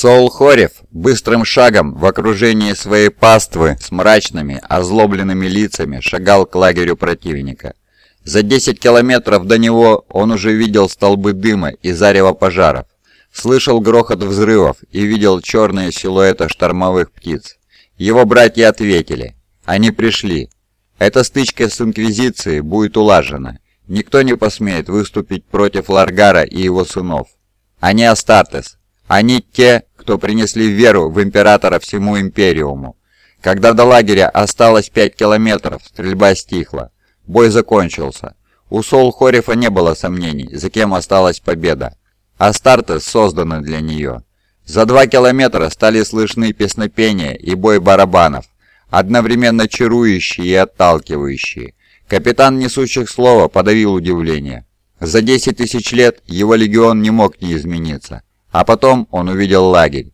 Сол Хорев быстрым шагом в окружении своей паствы с мрачными, озлобленными лицами шагал к лагерю противника. За 10 километров до него он уже видел столбы дыма и зарево пожаров, слышал грохот взрывов и видел черные силуэты штормовых птиц. Его братья ответили. Они пришли. Эта стычка с Инквизицией будет улажена. Никто не посмеет выступить против Ларгара и его сынов. Они Астартес. Они те, кто принесли веру в Императора всему Империуму. Когда до лагеря осталось 5 километров, стрельба стихла. Бой закончился. У Сол Хорифа не было сомнений, за кем осталась победа. Астартес созданы для нее. За два километра стали слышны песнопения и бой барабанов, одновременно чарующие и отталкивающие. Капитан несущих слова подавил удивление. За 10 тысяч лет его легион не мог не измениться. А потом он увидел лагерь.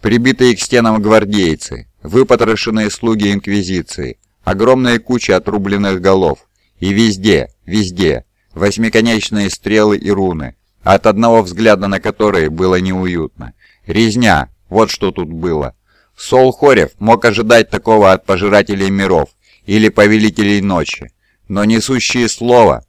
Прибитые к стенам гвардейцы, выпотрошенные слуги Инквизиции, огромные кучи отрубленных голов. И везде, везде, восьмиконечные стрелы и руны, от одного взгляда на которые было неуютно. Резня, вот что тут было. Сол Хорев мог ожидать такого от пожирателей миров или повелителей ночи, но несущие слово...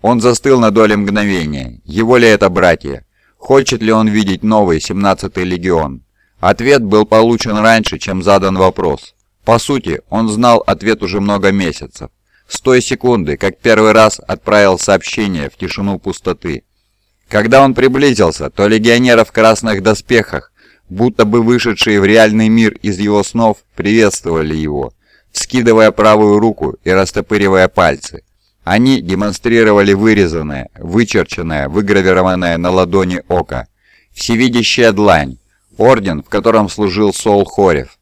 Он застыл на доле мгновения. Его ли это братья? Хочет ли он видеть новый 17-й легион? Ответ был получен раньше, чем задан вопрос. По сути, он знал ответ уже много месяцев. С той секунды, как первый раз отправил сообщение в тишину пустоты. Когда он приблизился, то легионеры в красных доспехах, будто бы вышедшие в реальный мир из его снов, приветствовали его, скидывая правую руку и растопыривая пальцы. Они демонстрировали вырезанное, вычерченное, выгравированное на ладони око. Всевидящая длань. Орден, в котором служил Сол Хорев.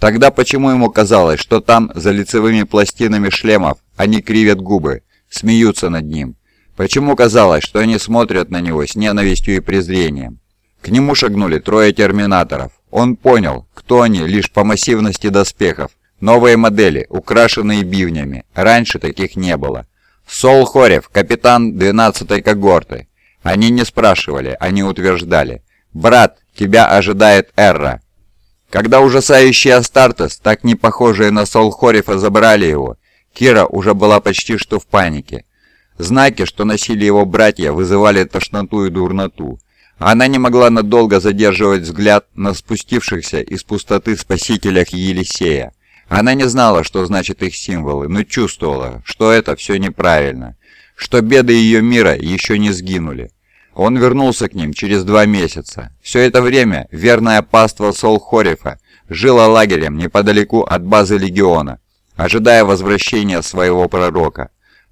Тогда почему ему казалось, что там, за лицевыми пластинами шлемов, они кривят губы, смеются над ним? Почему казалось, что они смотрят на него с ненавистью и презрением? К нему шагнули трое терминаторов. Он понял, кто они лишь по массивности доспехов. Новые модели, украшенные бивнями. Раньше таких не было. Сол Хорев, капитан 12-й когорты. Они не спрашивали, они утверждали. «Брат, тебя ожидает Эрра». Когда ужасающие Астартес, так не похожие на Сол Хорифа, забрали его, Кира уже была почти что в панике. Знаки, что носили его братья, вызывали тошноту и дурноту. Она не могла надолго задерживать взгляд на спустившихся из пустоты спасителях Елисея. Она не знала, что значит их символы, но чувствовала, что это все неправильно, что беды ее мира еще не сгинули. Он вернулся к ним через два месяца. Все это время верная паства Сол-Хорифа жила лагерем неподалеку от базы Легиона, ожидая возвращения своего пророка.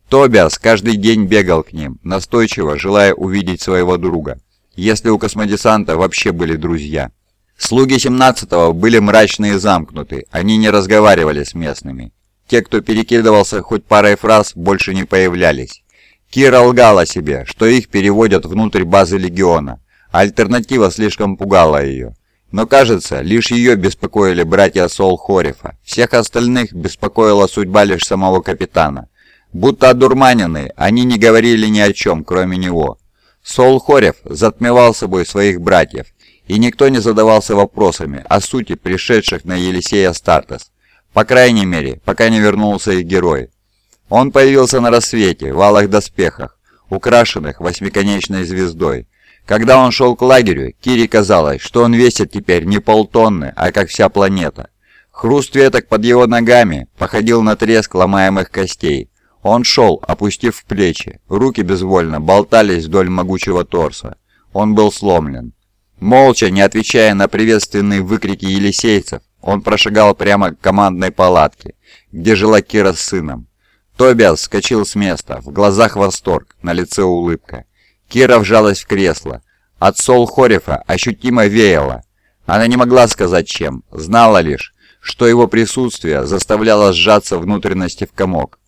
Тобиас каждый день бегал к ним, настойчиво желая увидеть своего друга, если у космодесанта вообще были друзья. Слуги 17-го были мрачные и замкнуты, они не разговаривали с местными. Те, кто перекидывался хоть парой фраз, больше не появлялись. Кира лгала себе, что их переводят внутрь базы Легиона. Альтернатива слишком пугала ее. Но кажется, лишь ее беспокоили братья Сол Хорифа. Всех остальных беспокоила судьба лишь самого капитана. Будто одурманенные, они не говорили ни о чем, кроме него. Сол Хорев затмевал собой своих братьев, и никто не задавался вопросами о сути пришедших на Елисея Стартес. По крайней мере, пока не вернулся их герой. Он появился на рассвете, в алых доспехах, украшенных восьмиконечной звездой. Когда он шел к лагерю, Кире казалось, что он весит теперь не полтонны, а как вся планета. Хруст веток под его ногами походил на треск ломаемых костей. Он шел, опустив плечи, руки безвольно болтались вдоль могучего торса. Он был сломлен. Молча, не отвечая на приветственные выкрики елисейцев, он прошагал прямо к командной палатке, где жила Кира с сыном. Тобиас вскочил с места, в глазах восторг, на лице улыбка. Кира вжалась в кресло. От Сол Хорифа ощутимо веяло. Она не могла сказать чем, знала лишь, что его присутствие заставляло сжаться внутренности в комок.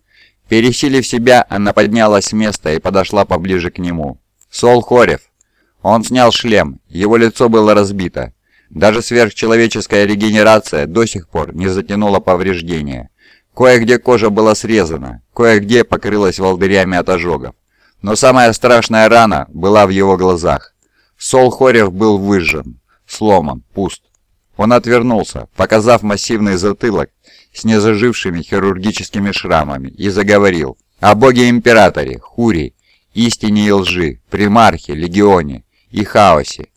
Пересилив себя, она поднялась с места и подошла поближе к нему. «Сол Хорев!» Он снял шлем, его лицо было разбито. Даже сверхчеловеческая регенерация до сих пор не затянула повреждения. Кое-где кожа была срезана, кое-где покрылась волдырями от ожогов. Но самая страшная рана была в его глазах. Сол Хорев был выжжен. сломан, пуст. Он отвернулся, показав массивный затылок с незажившими хирургическими шрамами, и заговорил о боге-императоре, Хури, истине и лжи, примархе, легионе и хаосе.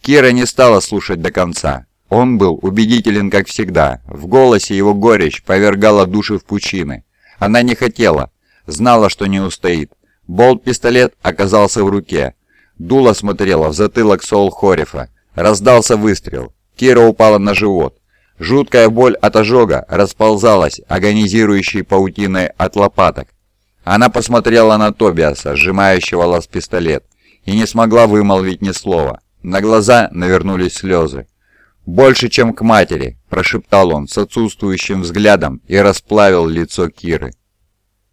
Кира не стала слушать до конца. Он был убедителен, как всегда. В голосе его горечь повергала души в пучины. Она не хотела, знала, что не устоит. Болт-пистолет оказался в руке. Дуло смотрела в затылок Сол Хорифа. Раздался выстрел. Кира упала на живот. Жуткая боль от ожога расползалась агонизирующей паутиной от лопаток. Она посмотрела на Тобиаса, сжимающего лаз-пистолет, и не смогла вымолвить ни слова. На глаза навернулись слезы. «Больше, чем к матери», – прошептал он с отсутствующим взглядом и расплавил лицо Киры.